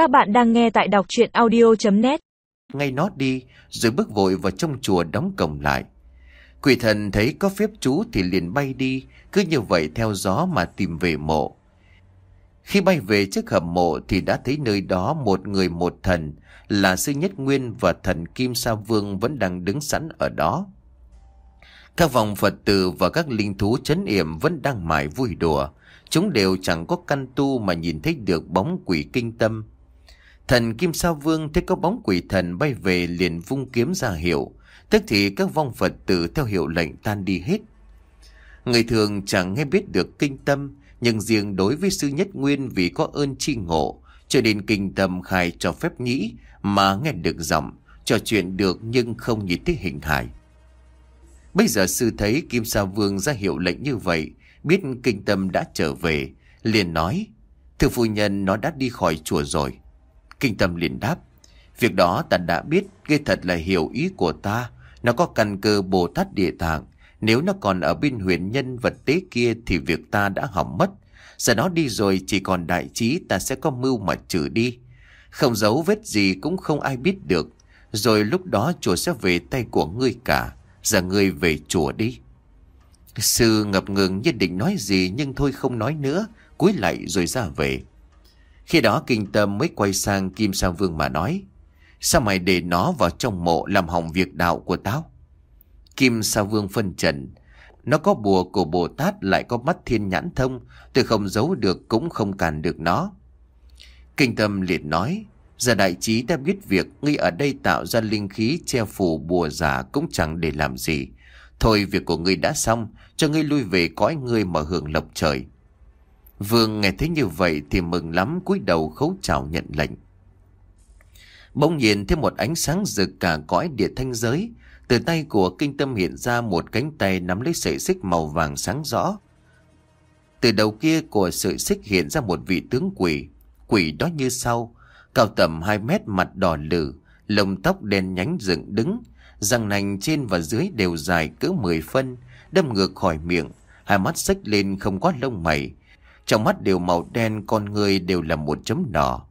Các bạn đang nghe tại đọc chuyện audio.net Ngay nó đi rồi bước vội vào trong chùa đóng cổng lại. Quỷ thần thấy có phép chú thì liền bay đi, cứ như vậy theo gió mà tìm về mộ. Khi bay về trước hầm mộ thì đã thấy nơi đó một người một thần là sư nhất nguyên và thần Kim Sa Vương vẫn đang đứng sẵn ở đó. Các vòng Phật tử và các linh thú chấn yểm vẫn đang mải vui đùa. Chúng đều chẳng có căn tu mà nhìn thấy được bóng quỷ kinh tâm. Thần Kim Sa Vương thấy có bóng quỷ thần bay về liền vung kiếm ra hiệu. Tức thì các vong Phật tử theo hiệu lệnh tan đi hết. Người thường chẳng nghe biết được kinh tâm, nhưng riêng đối với sư nhất nguyên vì có ơn chi ngộ, cho nên kinh tâm khai cho phép nghĩ mà nghe được giọng, trò chuyện được nhưng không nhìn thấy hình hài. Bây giờ sư thấy Kim Sa Vương ra hiệu lệnh như vậy, biết kinh tâm đã trở về, liền nói, Thưa phu nhân nó đã đi khỏi chùa rồi. Kinh tâm liền đáp, việc đó ta đã biết, gây thật là hiểu ý của ta, nó có căn cơ Bồ Tát Địa Tạng, nếu nó còn ở bên huyền nhân vật tế kia thì việc ta đã hỏng mất. Giờ nó đi rồi chỉ còn đại trí ta sẽ có mưu mà trừ đi. Không giấu vết gì cũng không ai biết được. Rồi lúc đó chùa sẽ về tay của ngươi cả. Giờ ngươi về chùa đi. Sư ngập ngừng nhất định nói gì nhưng thôi không nói nữa. cúi lại rồi ra về. Khi đó kinh tâm mới quay sang Kim Sang Vương mà nói. Sao mày để nó vào trong mộ làm hỏng việc đạo của tao? Kim Sa Vương phân trần. Nó có bùa của Bồ Tát lại có mắt thiên nhãn thông. Tôi không giấu được cũng không cản được nó. Kinh tâm liệt nói. Giờ đại trí đã biết việc ngươi ở đây tạo ra linh khí che phủ bùa giả cũng chẳng để làm gì. Thôi việc của ngươi đã xong, cho ngươi lui về cõi ngươi mà hưởng lộc trời. Vương nghe thấy như vậy thì mừng lắm cúi đầu khấu chào nhận lệnh. Bỗng nhiên thêm một ánh sáng rực cả cõi địa thanh giới. Từ tay của kinh tâm hiện ra một cánh tay nắm lấy sợi xích màu vàng sáng rõ. Từ đầu kia của sợi xích hiện ra một vị tướng quỷ. Quỷ đó như sau, cao tầm 2 mét mặt đỏ lử, lồng tóc đen nhánh dựng đứng, răng nành trên và dưới đều dài cỡ 10 phân, đâm ngược khỏi miệng, hai mắt xích lên không có lông mày. Trong mắt đều màu đen, con người đều là một chấm đỏ.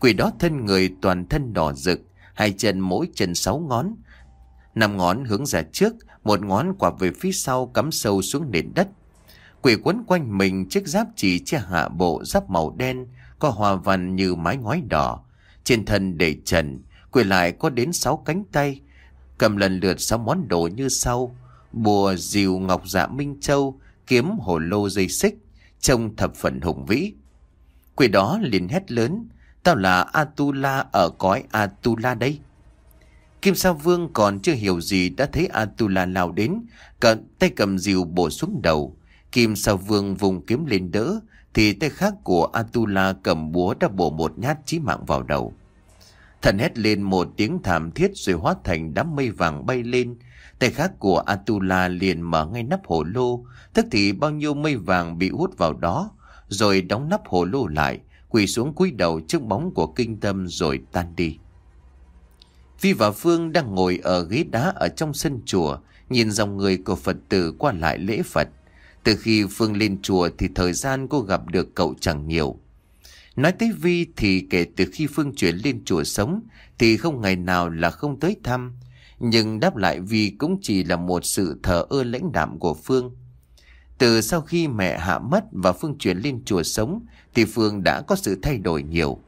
Quỷ đó thân người toàn thân đỏ rực, hai chân mỗi chân sáu ngón. Năm ngón hướng ra trước, một ngón quặp về phía sau cắm sâu xuống nền đất. Quỷ quấn quanh mình chiếc giáp chỉ che hạ bộ giáp màu đen, có hoa văn như mái ngói đỏ. Trên thân để trần, quỷ lại có đến sáu cánh tay, cầm lần lượt sáu món đồ như sau. Bùa, diều, ngọc dạ minh châu, kiếm, hồ lô dây xích, trông thập phần hùng vĩ. Quỷ đó liền hét lớn, Tao là Atula ở cõi Atula đây. Kim Sa Vương còn chưa hiểu gì đã thấy Atula lao đến, cận tay cầm diều bổ xuống đầu. Kim Sa Vương vùng kiếm lên đỡ, thì tay khác của Atula cầm búa đã bổ một nhát chí mạng vào đầu. Thần hét lên một tiếng thảm thiết rồi hóa thành đám mây vàng bay lên. Tay khác của Atula liền mở ngay nắp hồ lô, tức thì bao nhiêu mây vàng bị hút vào đó, rồi đóng nắp hồ lô lại, quỳ xuống cúi đầu trước bóng của kinh tâm rồi tan đi. Vi và Phương đang ngồi ở ghế đá ở trong sân chùa, nhìn dòng người của Phật tử qua lại lễ Phật. Từ khi Phương lên chùa thì thời gian cô gặp được cậu chẳng nhiều. Nói tới Vi thì kể từ khi Phương chuyển lên chùa sống thì không ngày nào là không tới thăm. Nhưng đáp lại vì cũng chỉ là một sự thờ ơ lãnh đạm của Phương. Từ sau khi mẹ hạ mất và Phương chuyển lên chùa sống thì Phương đã có sự thay đổi nhiều.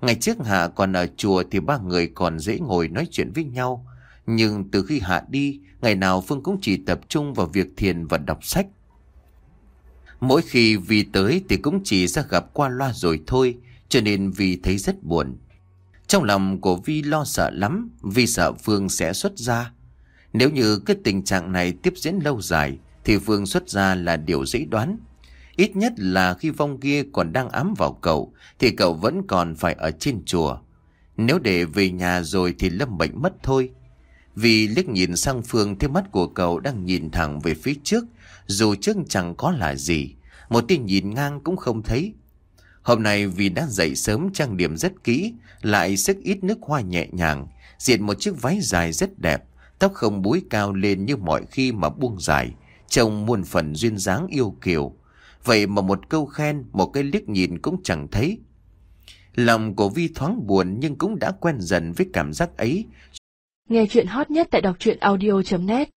Ngày trước Hạ còn ở chùa thì ba người còn dễ ngồi nói chuyện với nhau. Nhưng từ khi Hạ đi, ngày nào Phương cũng chỉ tập trung vào việc thiền và đọc sách. Mỗi khi Vì tới thì cũng chỉ ra gặp qua loa rồi thôi, cho nên Vì thấy rất buồn. Trong lòng của Vi lo sợ lắm, Vi sợ Phương sẽ xuất ra. Nếu như cái tình trạng này tiếp diễn lâu dài, thì Phương xuất ra là điều dễ đoán. Ít nhất là khi vong kia còn đang ám vào cậu, thì cậu vẫn còn phải ở trên chùa. Nếu để về nhà rồi thì lâm bệnh mất thôi. Vì liếc nhìn sang Phương thì mắt của cậu đang nhìn thẳng về phía trước, dù trước chẳng có là gì, một tia nhìn ngang cũng không thấy. Hôm nay vì đã dậy sớm trang điểm rất kỹ, lại sức ít nước hoa nhẹ nhàng, diện một chiếc váy dài rất đẹp, tóc không búi cao lên như mọi khi mà buông dài, trông muôn phần duyên dáng yêu kiều. Vậy mà một câu khen, một cái liếc nhìn cũng chẳng thấy. Lòng của Vi thoáng buồn nhưng cũng đã quen dần với cảm giác ấy. Nghe chuyện hot nhất tại đọc truyện audio.net